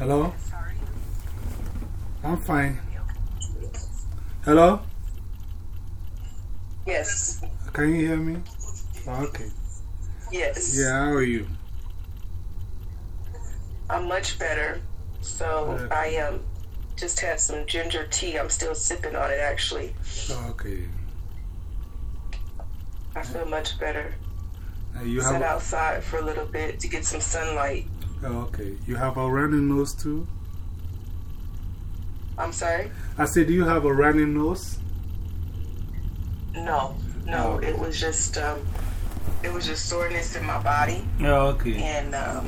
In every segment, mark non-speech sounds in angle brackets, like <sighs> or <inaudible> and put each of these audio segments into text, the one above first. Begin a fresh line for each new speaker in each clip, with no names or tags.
Hello? Sorry. I'm fine. Hello?
Yes.
Can you hear me? Okay.
Yes.
Yeah, how are you?
I'm much better. So. I um, just had some ginger tea. I'm still sipping on it actually.
Okay.
I feel much better.
Uh, you
Sat outside for a little bit to get some sunlight.
Oh, okay. You have a running nose too?
I'm sorry?
I said, do you have a running nose?
No. No,
Oh.
it was just um, it was just soreness in my body
Oh, okay.
and um,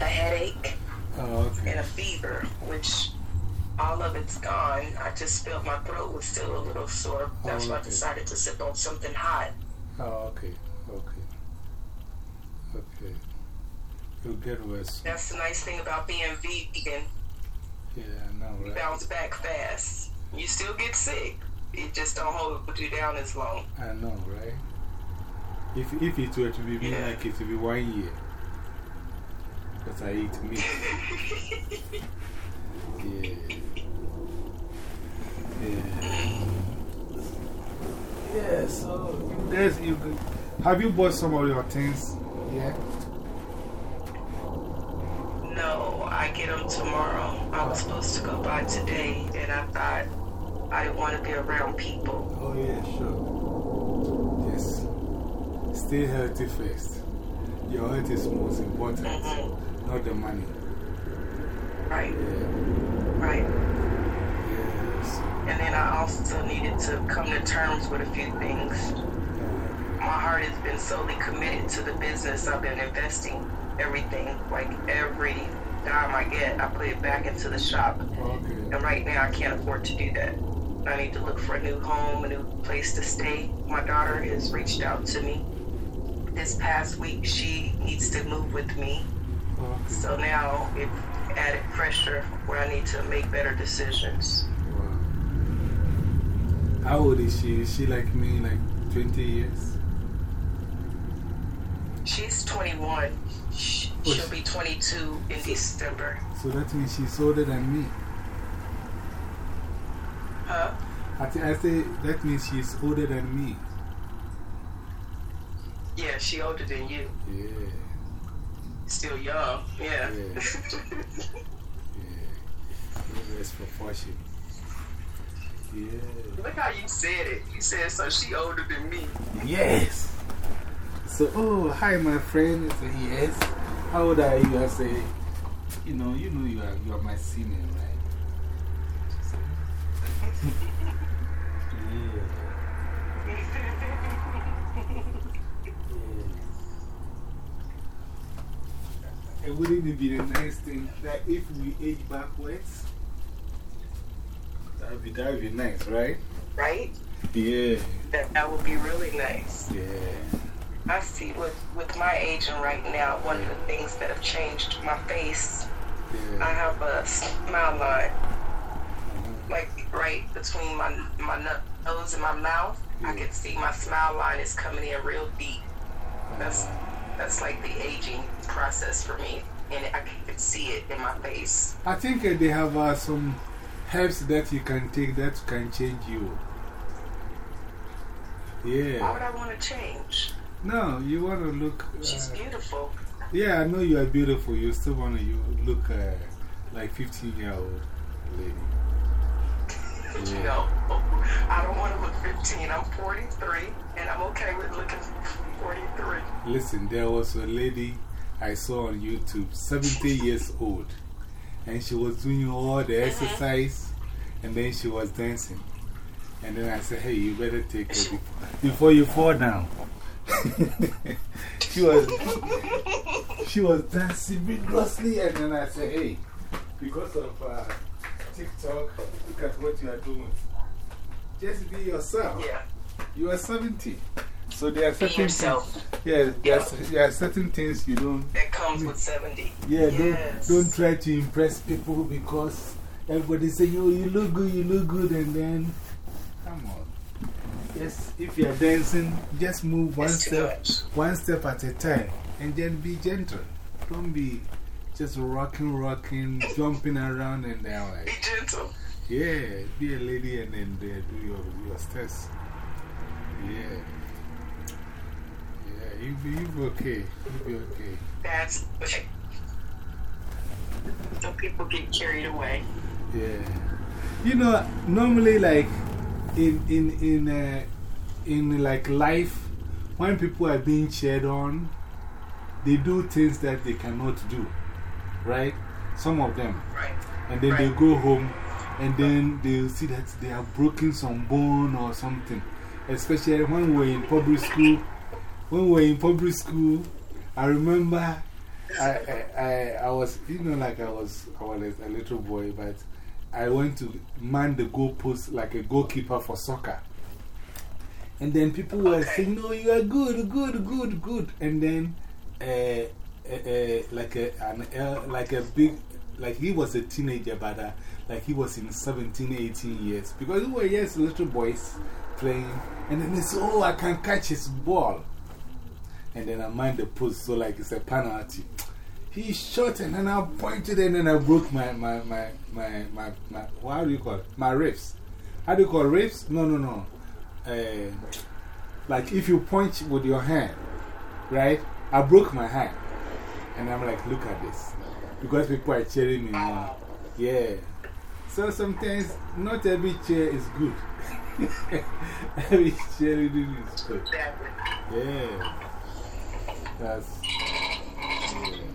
a headache
Oh, okay.
and a fever, which all of it's gone. I just felt my throat was still a little sore. That's
Oh,
why I decided to sip on something hot.
Oh, okay. Okay. Okay. You'll get worse.
That's the nice thing about being vegan.
Yeah, I know,
You
right?
bounce back fast. You still get sick. It just don't hold you down as long.
I know, right? If, if it were to be me,
Yeah.
like it would be one year. Because I eat meat. <laughs> yeah. Yeah. Yeah, so you guys, you, have you bought some of your things yet?
No, I get them tomorrow. I was supposed to go by today, and I thought I didn't want to be around people.
Oh, yeah, sure. Yes. Stay healthy first. Your health is most important,
Mhm.
not the money.
Right,
Yeah.
right.
Yes.
And then I also needed to come to terms with a few things.
Uh,
My heart has been solely committed to the business. I've been investing everything, like every dime I get, I put it back into the shop.
okay.
And right now, I can't afford to do that. I need to look for a new home, a new place to stay. My daughter has reached out to me. This past week, she needs to move with me.
Okay.
So now it's added pressure where I need to make better decisions.
Wow. How old is she? Is she like me, like 20 years?
She's 21. Sh-
Oh,
She'll be 22 in December.
So that means she's older than me.
Huh?
I, I say that means she's older than me.
Yeah, she older than you.
Yeah.
Still young. Yeah.
Yeah. <laughs> Yeah. There's proportion. Yeah.
Look how you said it. You said, so she older than me.
Yes. So, oh, hi, my friend. I say, yes. How old are you? I say, you know, you know you are, you are my senior, right? She yeah. Yeah. And wouldn't it be the nice thing that if we age backwards? That would be, that would be nice, right?
right?
Yeah.
That, that would be really nice.
Yeah.
I see with, with my aging right now, one of the things that have changed my face, I have a smile line,
Uh-huh.
like right between my, my nose and my mouth. I can see my smile line is coming in real deep. That's,
Uh,
that's like the aging process for me. And I can see it in my face.
I think uh, they have uh, some herbs that you can take that can change you. Yeah.
Why would I want to change?
No, you want to look.
She's
Uh,
beautiful.
yeah, I know you are beautiful. You still want to you look uh, like 15 year old lady. Yeah.
No, I don't want to look 15. I'm 43, and I'm okay with looking 43.
Listen, there was a lady I saw on YouTube, 70 <laughs> years old, and she was doing all the exercise and then she was dancing. And then I said, Hey, you better take it before, before you fall down. She, was, she was dancing vigorously, and then I said, Hey, because of uh, TikTok, look at what you are doing. Just be yourself.
Yeah,
You are 70. So there are certain
yourself.
Things, yeah, there are, there are certain things you don't.
That comes with 70.
Yeah,
Yes.
don't, don't try to impress people because everybody say, yo, you look good, you look good, and then, come on. Yes, if you're dancing, just move one
It's
step, one step at a time and then be gentle. Don't be just rocking, rocking, jumping around, and then I'm
Be gentle.
yeah, be a lady and then they do your, your steps. Yeah. Yeah, you be, you be okay. You be okay.
That's okay. Some people get carried away.
Yeah. You know, normally, like, in, in, in, uh, in like life, when people are being cheered on, they do things that they cannot do. Right? Some of them.
Right.
And then they go home and then they see that they have broken some bone or something. Especially when we were in public school. When we were in public school, I remember I, I, I, I was, you know, like I was, I was a little boy, but I went to man the goalpost like a goalkeeper for soccer. And then people were saying, No, you are good, good, good, good. And then, uh, uh, uh, like, a, an, uh, like a big, like he was a teenager, but uh, like he was in 17, 18 years. Because we were just little boys playing. And then they said, Oh, I can catch his ball. And then I mind the post, so like it's a penalty. He shot and then I pointed and then I broke my, my, my, my, my, my, how do you call it? My ribs. How do you call ribs? No, no, no. Uh, like if you point with your hand, right? I broke my hand. And I'm like, look at this. Because people are cheering me now. Yeah. So sometimes not every chair is good. <laughs> every chair is good. Yeah. That's. Yeah.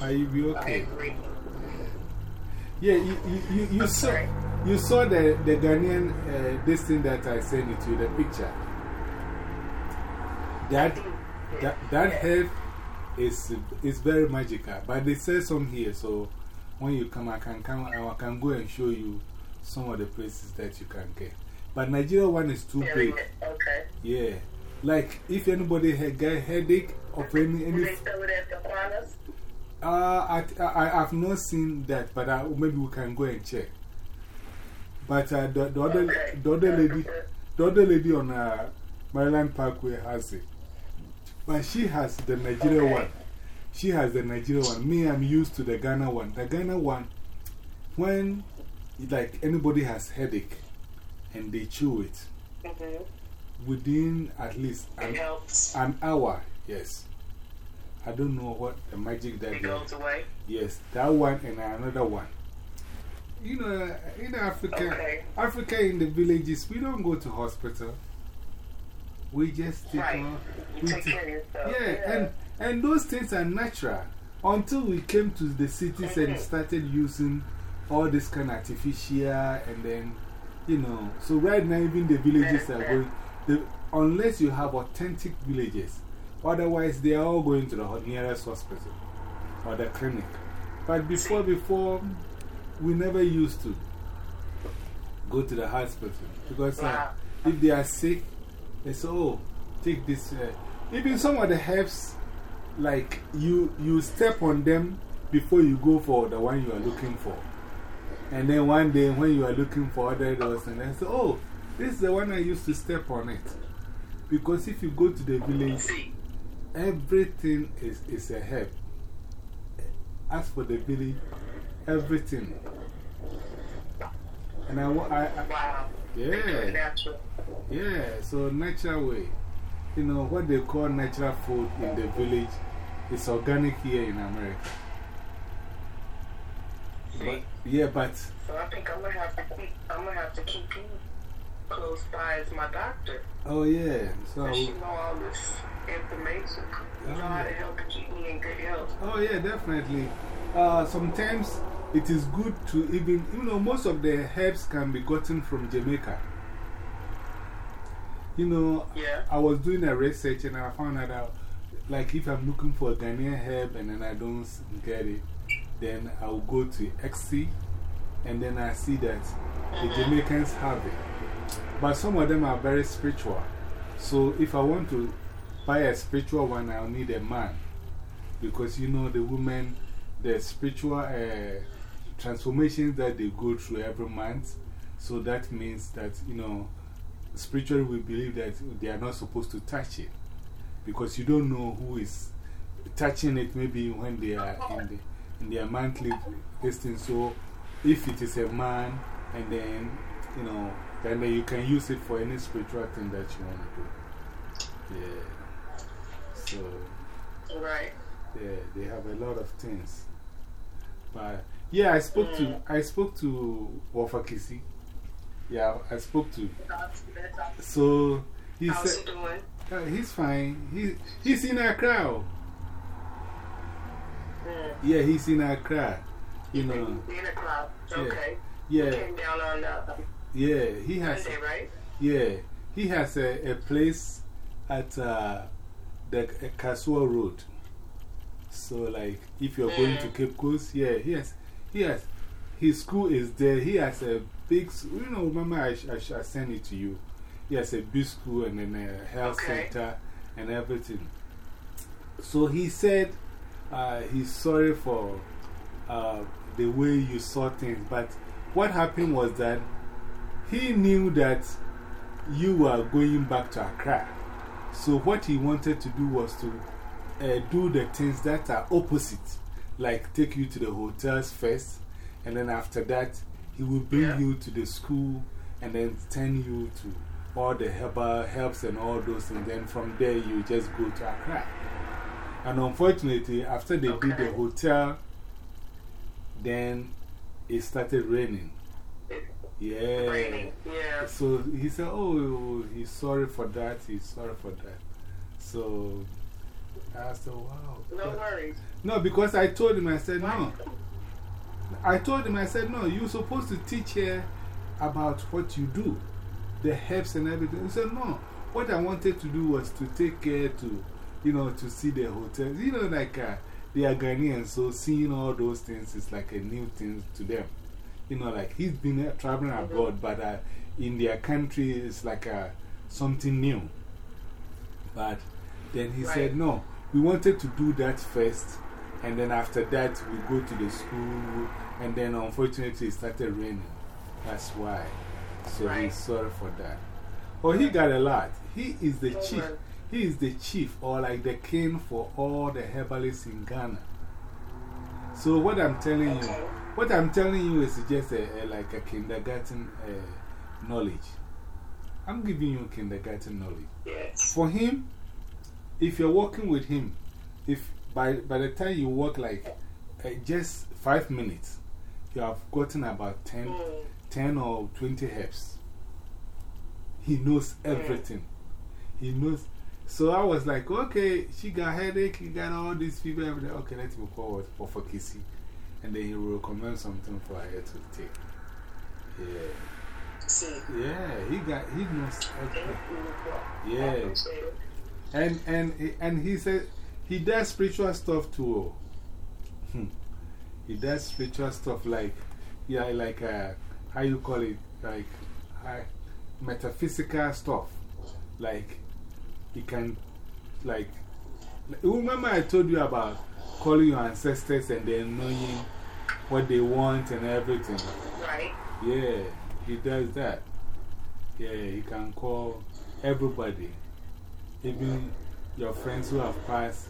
Are you be
I
okay?
agree.
Yeah, you, you, you, you saw,
sorry.
you saw the, the Ghanaian uh, this thing that I sent you to, the picture. That, that, that herb is, is very magical. But they say some here, so when you come, I can, come, I can go and show you some of the places that you can get. But Nigeria one is too big.
Okay.
Yeah. Like, if anybody had got headache of any,
Do
any
they sell it at the?
Uh, I, I, I've not seen that, but uh, maybe we can go and check. But uh, the, the, other,
Okay.
the other lady, the other lady on uh, Maryland Parkway has it. But she has the Nigeria
Okay.
one. She has the Nigeria one. Me, I'm used to the Ghana one. The Ghana one, when like anybody has headache and they chew it,
-hmm.
within at least an, an hour, yes. I don't know what the magic that
It
they
goes away.
Yes, that one and another one. You know, in Africa,
Okay.
Africa in the villages, we don't go to hospital. We just take
Right.
our-
You
we
take
take-
care of yourself.
yeah, and, and those things are natural until we came to the cities and
Mhm.
started using all this kind of artificial and then, you know, so right now even the villages are
Yeah.
going, the, unless you have authentic villages, otherwise they are all going to the nearest hospital or the clinic. But before, before, we never used to go to the hospital because uh, if they are sick, they say, oh, take this. Uh, even some of the herbs, like you, you step on them before you go for the one you are looking for. And then one day when you are looking for other those, and then say, oh, this is the one I used to step on it. Because if you go to the village, everything is, is a help. As for the village, everything. And I, I, I
wow. They do it
yeah, yeah, so natural way. You know, what they call natural food in the village is organic here in America. But, yeah, but
So I think I'm gonna have to keep. I'm gonna have to keep you close by as my doctor.
oh, yeah. So,
you know all this information. You know how to help keep me in good health.
oh, yeah, definitely. Uh, sometimes it is good to even, you know, most of the herbs can be gotten from Jamaica. You know,
Yeah.
I was doing a research and I found out, that, like, if I'm looking for a Ghanaian herb and then I don't get it, then I'll go to XC and then I see that the Jamaicans have it. But some of them are very spiritual. So if I want to buy a spiritual one, I'll need a man. Because you know, the women, the spiritual uh, transformations that they go through every month. So that means that, you know, spiritually we believe that they are not supposed to touch it. Because you don't know who is touching it maybe when they are in, the, in their monthly listing. So if it is a man, and then, you know, then you can use it for any spiritual thing that you want to do. Yeah. So.
Right.
Yeah, they have a lot of things. But yeah, I spoke to
Mm.
I spoke to Wafakisi. Yeah, I spoke to. So he
How's
said
he doing?
uh, he's fine. He, he's in Accra.
Mm.
Yeah, he's in Accra. You know,
In a club. Okay.
yeah,
Came down on uh,
yeah. He has,
Monday, right?
yeah, he has a, a place at uh, the Kasoa Road. So, like, if you're going to
Mm.
Cape Coast, yeah, yes, yes. his school is there. He has a big, you know, remember I, sh I, sh I sent it to you. He has a big school and then a health
Okay.
center and everything. So he said uh, he's sorry for uh, the way you saw things, but what happened was that he knew that you were going back to Accra. So what he wanted to do was to uh, do the things that are opposite, like take you to the hotels first, and then after that, he will bring
Yeah.
you to the school and then send you to all the herbal helps and all those, and then from there you just go to Accra. And unfortunately, after they did the hotel, then it started raining. Yeah.
Raining. Yeah.
So he said, Oh, he's sorry for that. He's sorry for that. So I said, Wow.
No worries.
no, because I told him, I said, No. I told him, I said, No, you're supposed to teach her about what you do, the herbs and everything. He said, No. What I wanted to do was to take care to, you know, to see the hotels. You know, like uh, they are Ghanaians, so seeing all those things is like a new thing to them. You know, like he's been uh, traveling abroad, but uh, in their country it's like uh, something new. But then he
Right.
said, No, we wanted to do that first, and then after that, we go to the school, and then unfortunately, it started raining. That's why. So
Right.
he's sorry for that. Oh, he got a lot. He is the chief. He is the chief or like the king for all the herbalists in Ghana. So, what I'm telling you. What I'm telling you is just a, a, like a kindergarten uh, knowledge. I'm giving you kindergarten knowledge.
Yes.
For him, if you're working with him, if by, by the time you work like uh, just five minutes, you have gotten about 10,
Mm.
10 or 20 herbs. He knows everything. He knows. So I was like, okay, she got headache, he got all these fever, everything. Okay, let me call for, for Kissy. And then he will recommend something for her to take. Yeah.
See.
Yeah, he got, he knows
Thank
everything.
you.
Yeah.
I appreciate it.
And, and, and he said, he does spiritual stuff too. Hmm. He does spiritual stuff like, yeah, like, uh, how you call it? Like, uh, metaphysical stuff. Like, he can, like, remember I told you about calling your ancestors and then knowing what they want and everything.
Right.
Yeah, he does that. Yeah, he can call everybody, even your friends who have passed,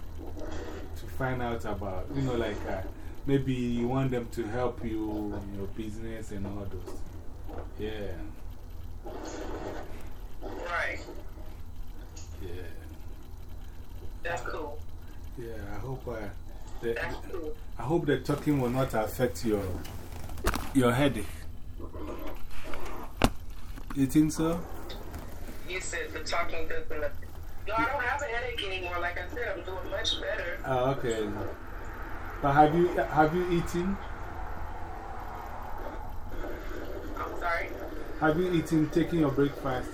to find out about, you know, like uh, maybe you want them to help you in your business and all those. Yeah,
Right.
yeah,
That's cool.
yeah. I hope, uh, the,
cool.
I hope the talking will not affect your, your headache. You think so?
You said the talking doesn't. No, I don't have a headache anymore. Like I said, I'm doing much better.
Oh, okay. But have you, have you eaten?
I'm sorry.
Have you eaten, taking your breakfast?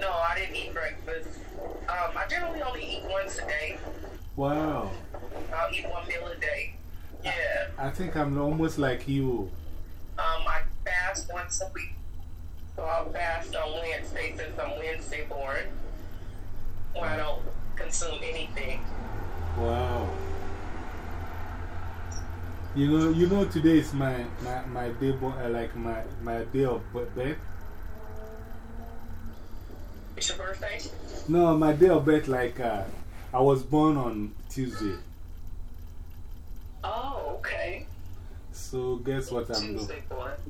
No, I didn't eat breakfast. Um, I generally only eat once a day.
Wow.
I'll eat one meal a day. Yeah.
I think I'm almost like you.
Um, I fast once a week. So I'll fast on Wednesday since I'm Wednesday born. When I don't consume anything.
Wow. You know, you know, today is my, my, my day, bo- uh, like my, my day of birth.
It's your birthday?
No, my day of birth, like uh, I was born on Tuesday.
Oh, okay.
So, guess what I'm doing?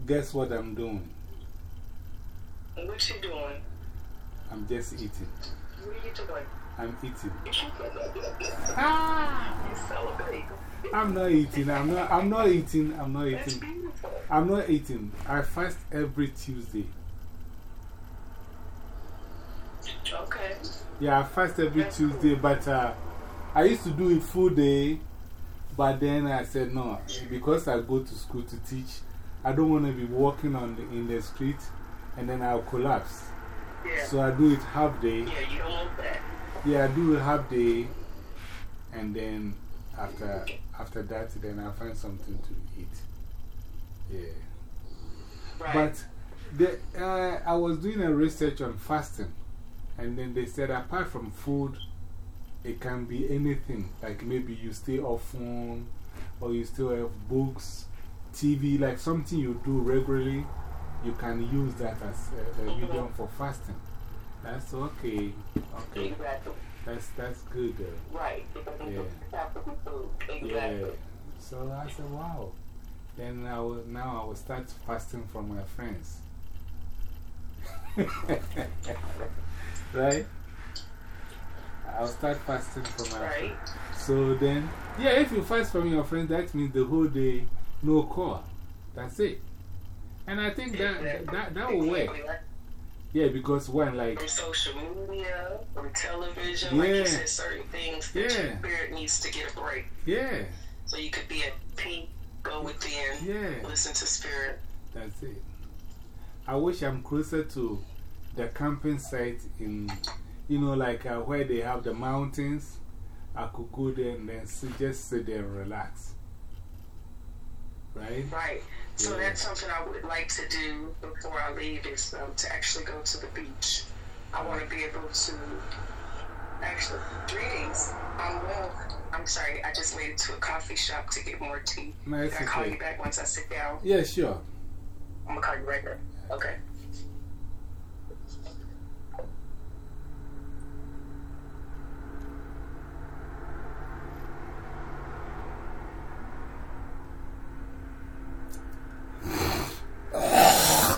Guess what I'm doing?
What you doing?
I'm just eating.
What are you doing?
I'm eating.
ah, you celebrate.
I'm not eating. I'm not, I'm not eating. I'm not
That's
eating.
beautiful.
I'm not eating. I fast every Tuesday.
Okay.
Yeah, I fast every Tuesday, but uh, I used to do it full day. But then I said, no, because I go to school to teach, I don't want to be walking on the, in the street and then I'll collapse.
Yeah.
So I do it half day.
yeah, you don't want that.
Yeah, I do it half day. And then after, after that, then I find something to eat. Yeah.
Right.
But the, uh, I was doing a research on fasting, and then they said apart from food, it can be anything. Like maybe you stay off phone, or you still have books, TV, like something you do regularly. You can use that as a, a medium for fasting. That's okay. Okay.
Exactly.
That's, that's good. Uh,
Right.
Yeah.
it's have to be food. Exactly.
yeah. So I said, wow. Then I will, now I will start fasting from my friends. <laughs> right? I'll start fasting from my
Right.
So then, yeah, if you fast from your friends, that means the whole day, no call. That's it. And I think that,
Exactly.
that, that will work. Yeah, because when, like,
From social media, from television, like you said, certain things that your
Yeah.
spirit needs to get a break.
yeah,
So you could be at peace, go within,
yeah.
listen to spirit.
That's it. I wish I'm closer to the camping site in, you know, like uh, where they have the mountains. I could go there and then sit, just sit there and relax. Right?
Right. So
Yeah.
that's something I would like to do before I leave is um, to actually go to the beach. I want to be able to actually greetings. I'm well. I'm sorry. I just made it to a coffee shop to get more tea.
Nice
Can I call you back once I sit down?
Yeah, sure.
I'm gonna call you right back. Okay.
Oh, <sighs> <sighs>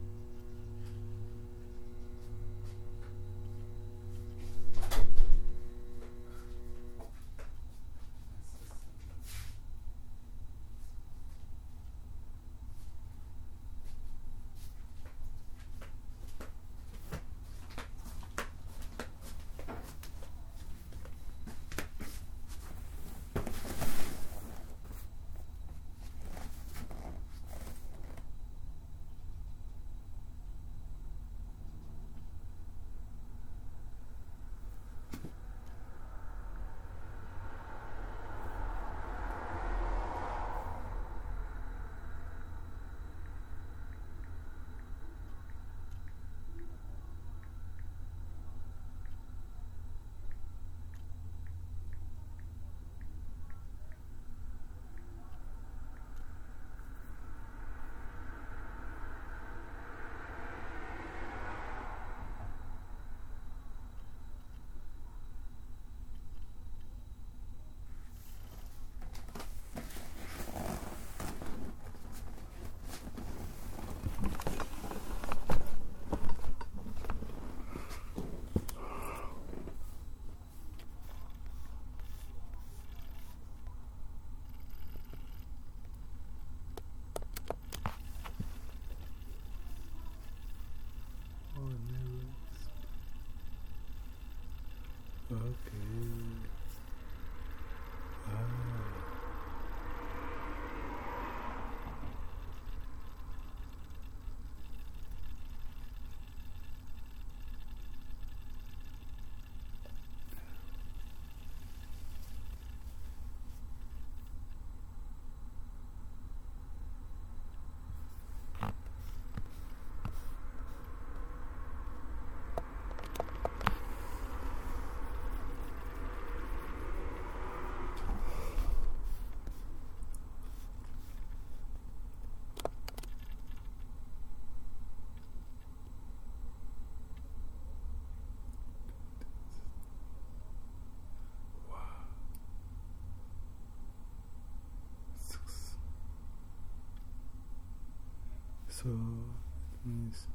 Okay. So, means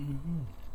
-hmm.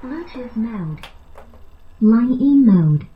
Bluetooth mode. Line in mode.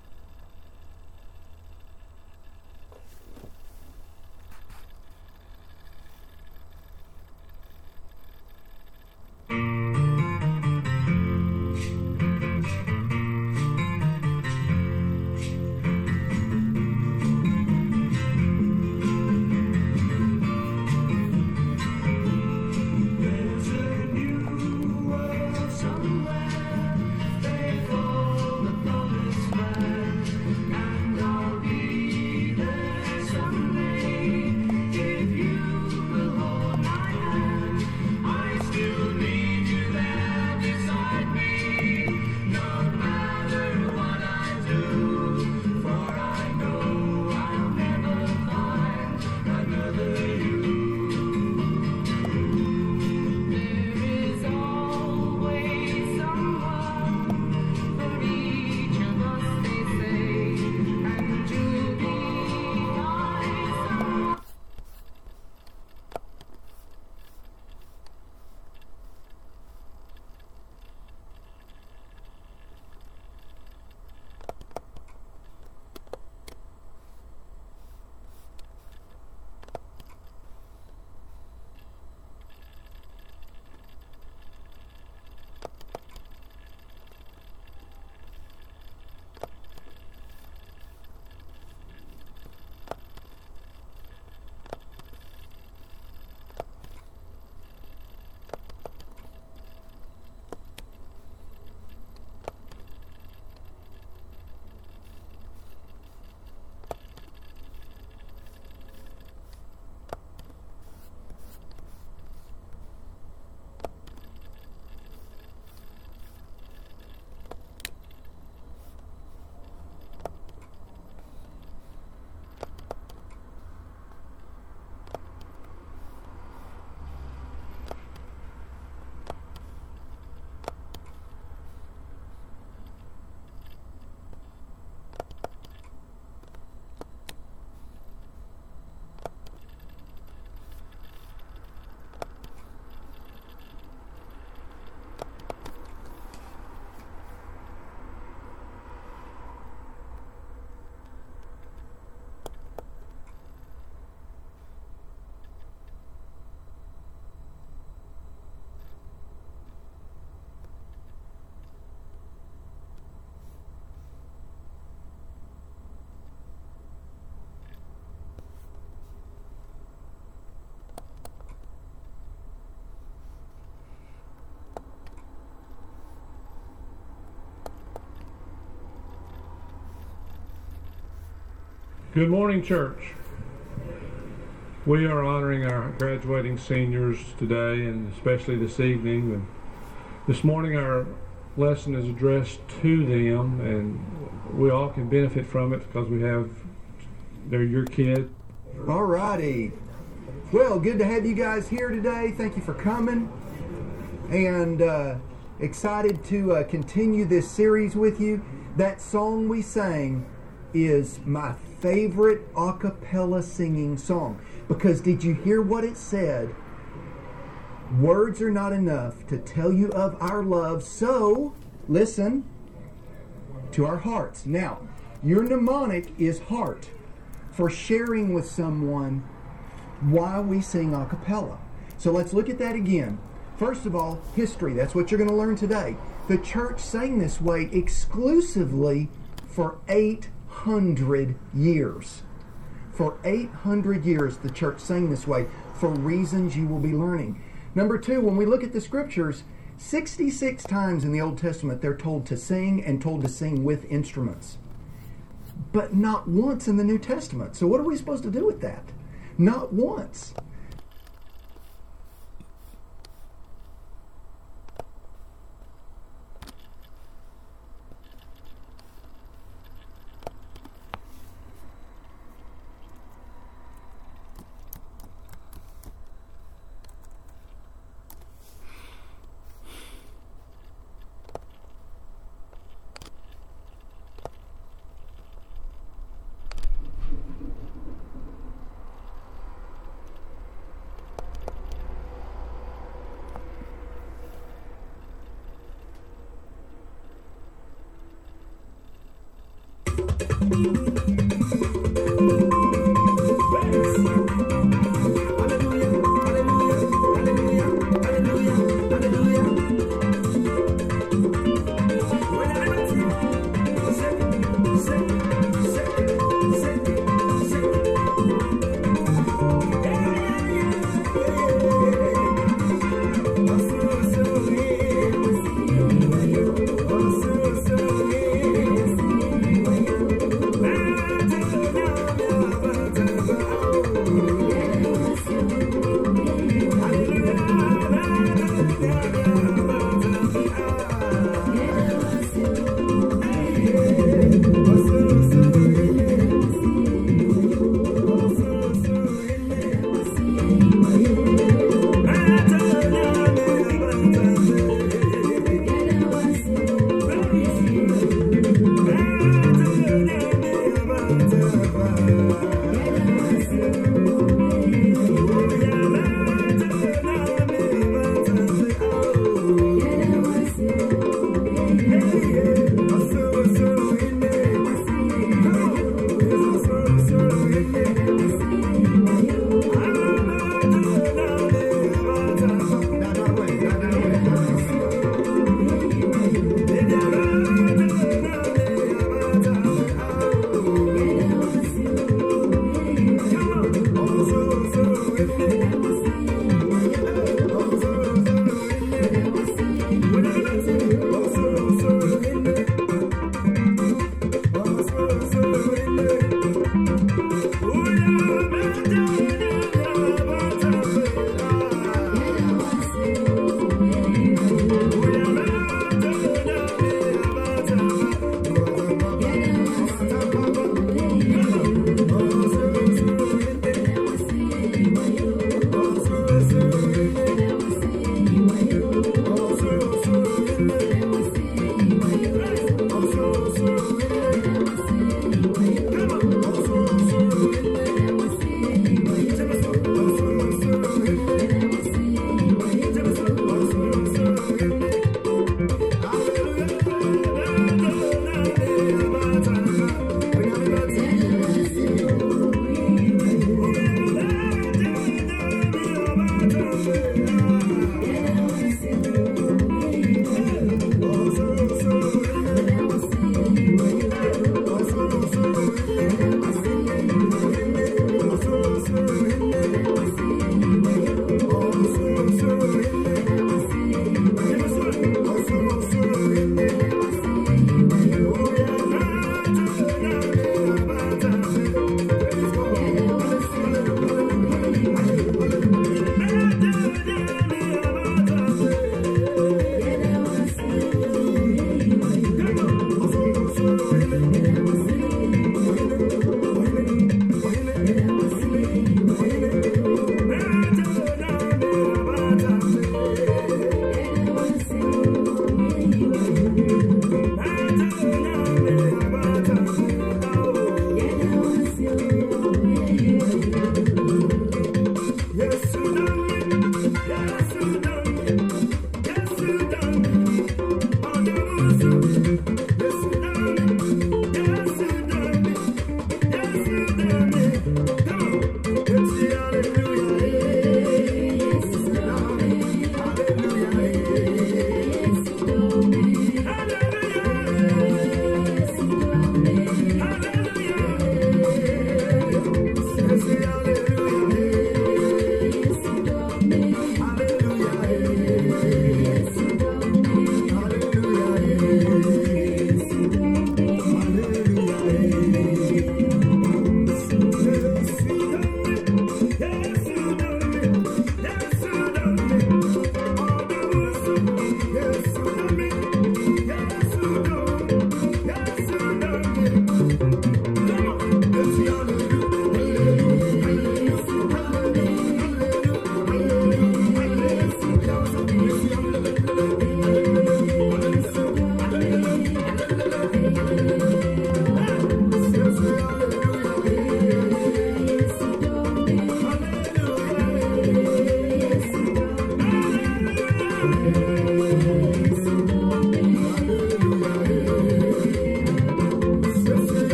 Good morning, church. We are honoring our graduating seniors today and especially this evening. And this morning, our lesson is addressed to them, and we all can benefit from it because we have, they're your kid.
All righty. Well, good to have you guys here today. Thank you for coming. And uh, excited to uh, continue this series with you. That song we sang is my favorite a cappella singing song. Because did you hear what it said? Words are not enough to tell you of our love, so listen to our hearts. Now, your mnemonic is heart for sharing with someone why we sing a cappella. So let's look at that again. First of all, history. That's what you're going to learn today. The church sang this way exclusively for eight 800 years. For 800 years, the church sang this way for reasons you will be learning. Number two, when we look at the scriptures, 66 times in the Old Testament they're told to sing and told to sing with instruments. But not once in the New Testament. So, what are we supposed to do with that? Not once. Bye.